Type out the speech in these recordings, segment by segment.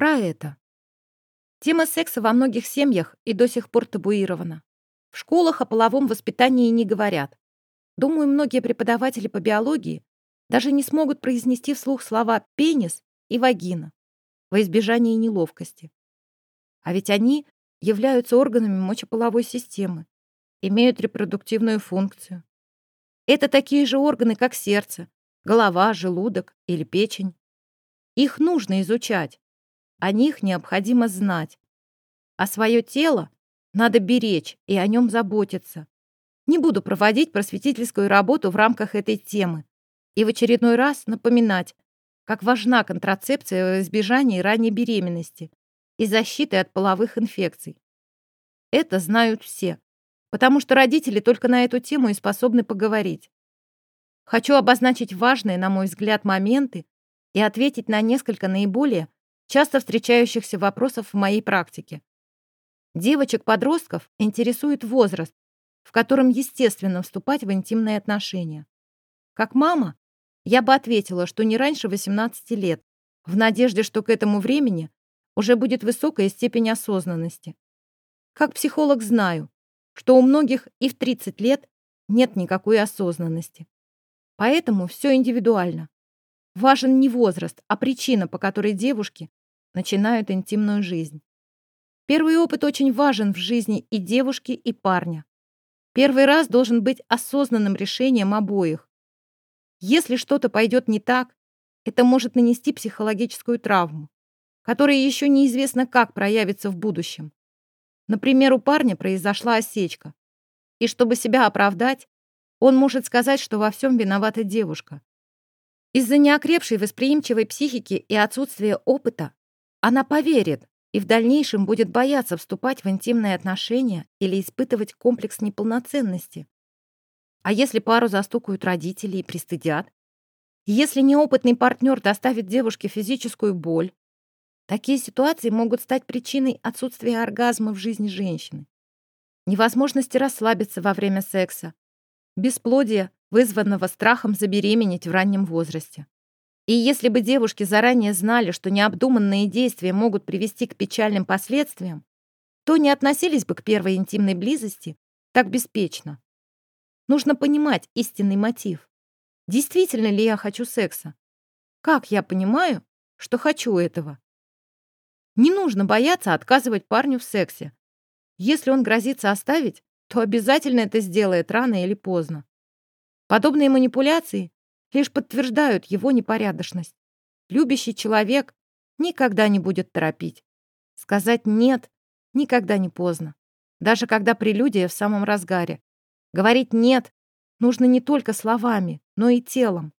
Про это. Тема секса во многих семьях и до сих пор табуирована. В школах о половом воспитании не говорят. Думаю, многие преподаватели по биологии даже не смогут произнести вслух слова «пенис» и «вагина» во избежание неловкости. А ведь они являются органами мочеполовой системы, имеют репродуктивную функцию. Это такие же органы, как сердце, голова, желудок или печень. Их нужно изучать, о них необходимо знать. А свое тело надо беречь и о нем заботиться. Не буду проводить просветительскую работу в рамках этой темы и в очередной раз напоминать, как важна контрацепция в избежании ранней беременности и защиты от половых инфекций. Это знают все, потому что родители только на эту тему и способны поговорить. Хочу обозначить важные, на мой взгляд, моменты и ответить на несколько наиболее часто встречающихся вопросов в моей практике. Девочек-подростков интересует возраст, в котором естественно вступать в интимные отношения. Как мама, я бы ответила, что не раньше 18 лет, в надежде, что к этому времени уже будет высокая степень осознанности. Как психолог знаю, что у многих и в 30 лет нет никакой осознанности. Поэтому все индивидуально. Важен не возраст, а причина, по которой девушки начинают интимную жизнь. Первый опыт очень важен в жизни и девушки, и парня. Первый раз должен быть осознанным решением обоих. Если что-то пойдет не так, это может нанести психологическую травму, которая еще неизвестно как проявится в будущем. Например, у парня произошла осечка, и чтобы себя оправдать, он может сказать, что во всем виновата девушка. Из-за неокрепшей восприимчивой психики и отсутствия опыта она поверит и в дальнейшем будет бояться вступать в интимные отношения или испытывать комплекс неполноценности. А если пару застукают родители и пристыдят? Если неопытный партнер доставит девушке физическую боль? Такие ситуации могут стать причиной отсутствия оргазма в жизни женщины, невозможности расслабиться во время секса, бесплодия, вызванного страхом забеременеть в раннем возрасте. И если бы девушки заранее знали, что необдуманные действия могут привести к печальным последствиям, то не относились бы к первой интимной близости так беспечно. Нужно понимать истинный мотив. Действительно ли я хочу секса? Как я понимаю, что хочу этого? Не нужно бояться отказывать парню в сексе. Если он грозится оставить, то обязательно это сделает рано или поздно. Подобные манипуляции лишь подтверждают его непорядочность. Любящий человек никогда не будет торопить. Сказать «нет» никогда не поздно, даже когда прелюдия в самом разгаре. Говорить «нет» нужно не только словами, но и телом.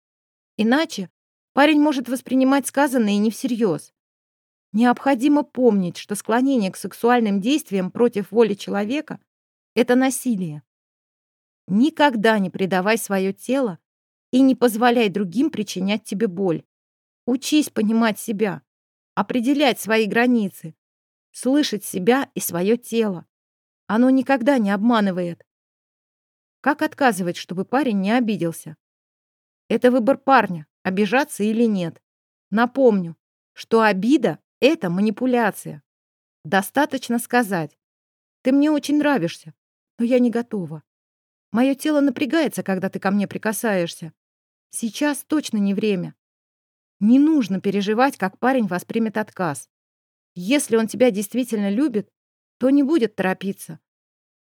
Иначе парень может воспринимать сказанное не всерьез. Необходимо помнить, что склонение к сексуальным действиям против воли человека — это насилие. Никогда не предавай свое тело и не позволяй другим причинять тебе боль. Учись понимать себя, определять свои границы, слышать себя и свое тело. Оно никогда не обманывает. Как отказывать, чтобы парень не обиделся? Это выбор парня, обижаться или нет. Напомню, что обида — это манипуляция. Достаточно сказать, ты мне очень нравишься, но я не готова. Мое тело напрягается, когда ты ко мне прикасаешься. Сейчас точно не время. Не нужно переживать, как парень воспримет отказ. Если он тебя действительно любит, то не будет торопиться.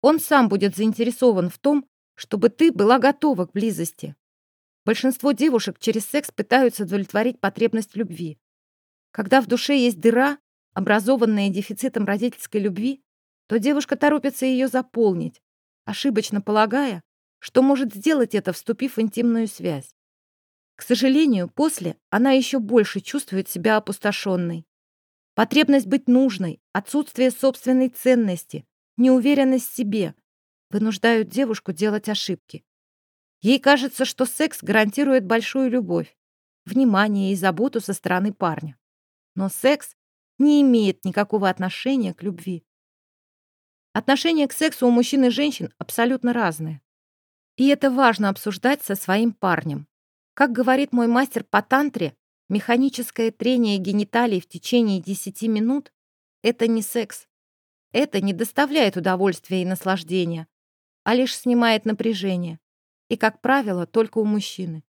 Он сам будет заинтересован в том, чтобы ты была готова к близости. Большинство девушек через секс пытаются удовлетворить потребность любви. Когда в душе есть дыра, образованная дефицитом родительской любви, то девушка торопится ее заполнить, ошибочно полагая, что может сделать это, вступив в интимную связь. К сожалению, после она еще больше чувствует себя опустошенной. Потребность быть нужной, отсутствие собственной ценности, неуверенность в себе вынуждают девушку делать ошибки. Ей кажется, что секс гарантирует большую любовь, внимание и заботу со стороны парня. Но секс не имеет никакого отношения к любви. Отношение к сексу у мужчин и женщин абсолютно разное. И это важно обсуждать со своим парнем. Как говорит мой мастер по тантре, Механическое трение гениталий в течение 10 минут — это не секс. Это не доставляет удовольствия и наслаждения, а лишь снимает напряжение. И, как правило, только у мужчины.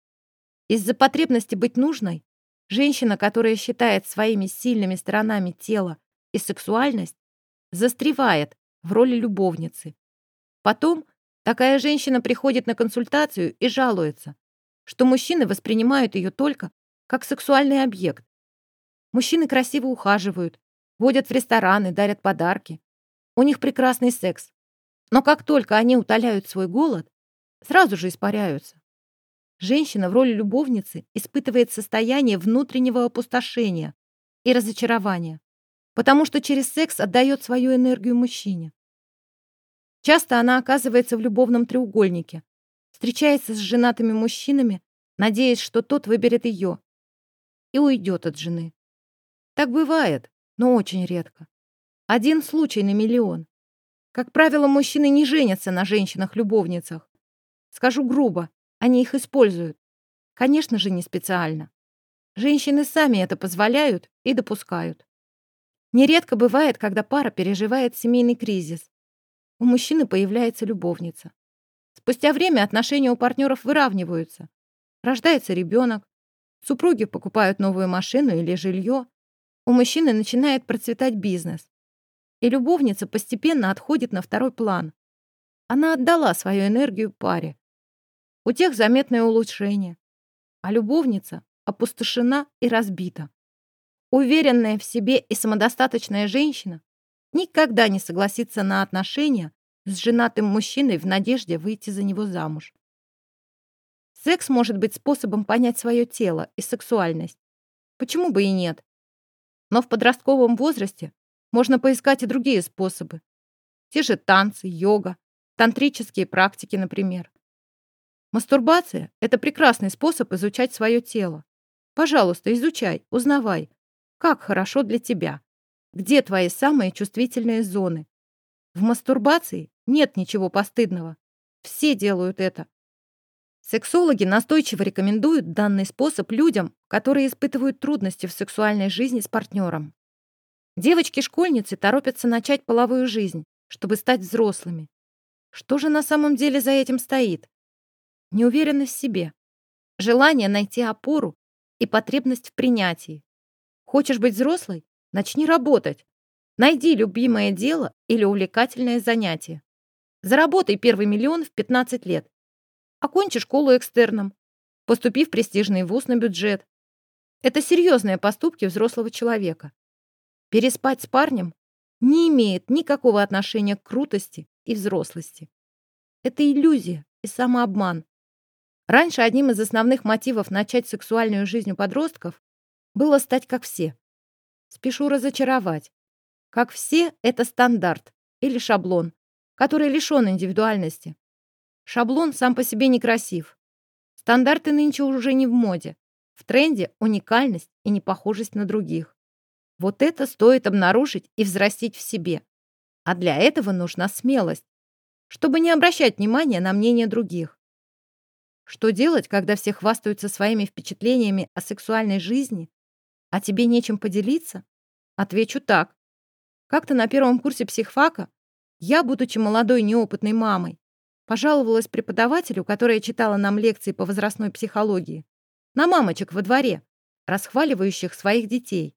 Из-за потребности быть нужной, женщина, которая считает своими сильными сторонами тело и сексуальность, застревает в роли любовницы. Потом такая женщина приходит на консультацию и жалуется, что мужчины воспринимают ее только как сексуальный объект. Мужчины красиво ухаживают, водят в рестораны, дарят подарки. У них прекрасный секс. Но как только они утоляют свой голод, сразу же испаряются. Женщина в роли любовницы испытывает состояние внутреннего опустошения и разочарования, потому что через секс отдает свою энергию мужчине. Часто она оказывается в любовном треугольнике, встречается с женатыми мужчинами, надеясь, что тот выберет ее, и уйдет от жены. Так бывает, но очень редко. Один случай на миллион. Как правило, мужчины не женятся на женщинах-любовницах. Скажу грубо, они их используют. Конечно же, не специально. Женщины сами это позволяют и допускают. Нередко бывает, когда пара переживает семейный кризис. У мужчины появляется любовница. Спустя время отношения у партнеров выравниваются. Рождается ребенок, Супруги покупают новую машину или жилье. У мужчины начинает процветать бизнес. И любовница постепенно отходит на второй план. Она отдала свою энергию паре. У тех заметное улучшение. А любовница опустошена и разбита. Уверенная в себе и самодостаточная женщина никогда не согласится на отношения с женатым мужчиной в надежде выйти за него замуж. Секс может быть способом понять свое тело и сексуальность. Почему бы и нет? Но в подростковом возрасте можно поискать и другие способы. Те же танцы, йога, тантрические практики, например. Мастурбация — это прекрасный способ изучать свое тело. Пожалуйста, изучай, узнавай, как хорошо для тебя, где твои самые чувствительные зоны. В мастурбации нет ничего постыдного. Все делают это. Сексологи настойчиво рекомендуют данный способ людям, которые испытывают трудности в сексуальной жизни с партнером. Девочки-школьницы торопятся начать половую жизнь, чтобы стать взрослыми. Что же на самом деле за этим стоит? Неуверенность в себе, желание найти опору и потребность в принятии. Хочешь быть взрослой? Начни работать. Найди любимое дело или увлекательное занятие. Заработай первый миллион в 15 лет Окончи школу экстерном. Поступи в престижный вуз на бюджет. Это серьезные поступки взрослого человека. Переспать с парнем не имеет никакого отношения к крутости и взрослости. Это иллюзия и самообман. Раньше одним из основных мотивов начать сексуальную жизнь у подростков было стать как все. Спешу разочаровать. Как все — это стандарт или шаблон, который лишен индивидуальности. Шаблон сам по себе некрасив. Стандарты нынче уже не в моде. В тренде уникальность и непохожесть на других. Вот это стоит обнаружить и взрастить в себе. А для этого нужна смелость, чтобы не обращать внимания на мнение других. Что делать, когда все хвастаются своими впечатлениями о сексуальной жизни, а тебе нечем поделиться? Отвечу так. Как-то на первом курсе психфака я, будучи молодой неопытной мамой, Пожаловалась преподавателю, которая читала нам лекции по возрастной психологии, на мамочек во дворе, расхваливающих своих детей.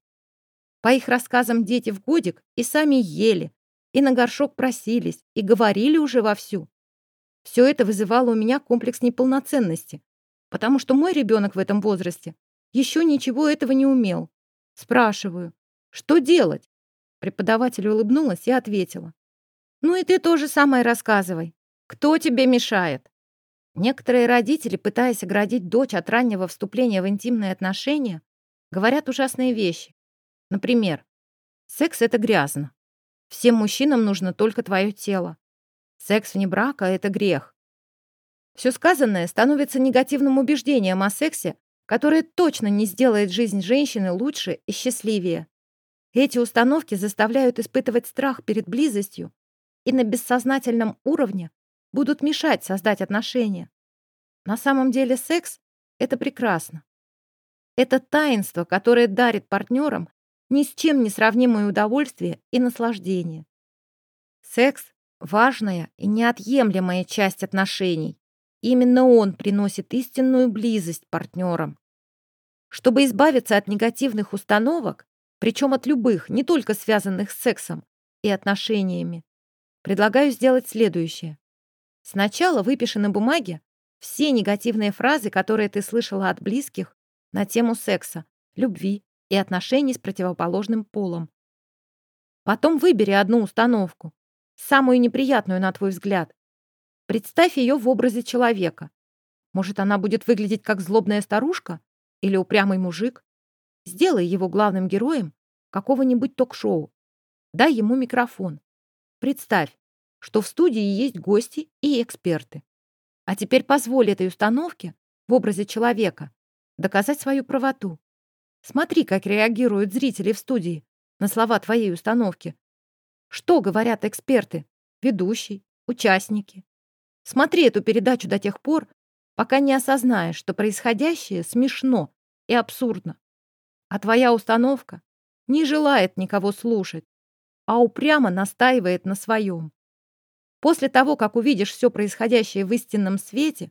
По их рассказам дети в годик и сами ели, и на горшок просились, и говорили уже вовсю. Все это вызывало у меня комплекс неполноценности, потому что мой ребенок в этом возрасте еще ничего этого не умел. Спрашиваю, что делать? Преподаватель улыбнулась и ответила. Ну и ты тоже самое рассказывай. Кто тебе мешает? Некоторые родители, пытаясь оградить дочь от раннего вступления в интимные отношения, говорят ужасные вещи. Например, секс — это грязно. Всем мужчинам нужно только твое тело. Секс вне брака — это грех. Все сказанное становится негативным убеждением о сексе, которое точно не сделает жизнь женщины лучше и счастливее. Эти установки заставляют испытывать страх перед близостью и на бессознательном уровне будут мешать создать отношения. На самом деле секс — это прекрасно. Это таинство, которое дарит партнерам ни с чем не сравнимое удовольствие и наслаждение. Секс — важная и неотъемлемая часть отношений. Именно он приносит истинную близость партнерам. Чтобы избавиться от негативных установок, причем от любых, не только связанных с сексом и отношениями, предлагаю сделать следующее. Сначала выпиши на бумаге все негативные фразы, которые ты слышала от близких на тему секса, любви и отношений с противоположным полом. Потом выбери одну установку, самую неприятную, на твой взгляд. Представь ее в образе человека. Может, она будет выглядеть как злобная старушка или упрямый мужик? Сделай его главным героем какого-нибудь ток-шоу. Дай ему микрофон. Представь, что в студии есть гости и эксперты. А теперь позволь этой установке в образе человека доказать свою правоту. Смотри, как реагируют зрители в студии на слова твоей установки. Что говорят эксперты, ведущий, участники. Смотри эту передачу до тех пор, пока не осознаешь, что происходящее смешно и абсурдно. А твоя установка не желает никого слушать, а упрямо настаивает на своем. После того, как увидишь все происходящее в истинном свете,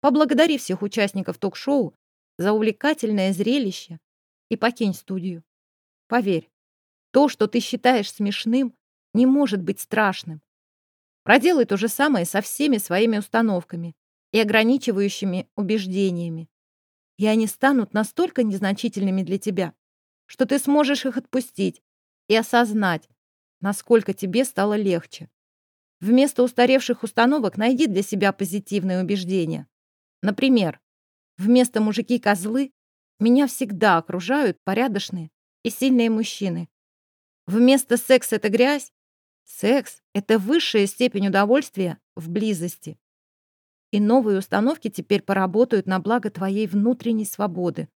поблагодари всех участников ток-шоу за увлекательное зрелище и покинь студию. Поверь, то, что ты считаешь смешным, не может быть страшным. Проделай то же самое со всеми своими установками и ограничивающими убеждениями. И они станут настолько незначительными для тебя, что ты сможешь их отпустить и осознать, насколько тебе стало легче. Вместо устаревших установок найди для себя позитивные убеждения. Например, вместо «мужики-козлы» Меня всегда окружают порядочные и сильные мужчины. Вместо «секс — это грязь» секс — это высшая степень удовольствия в близости. И новые установки теперь поработают на благо твоей внутренней свободы.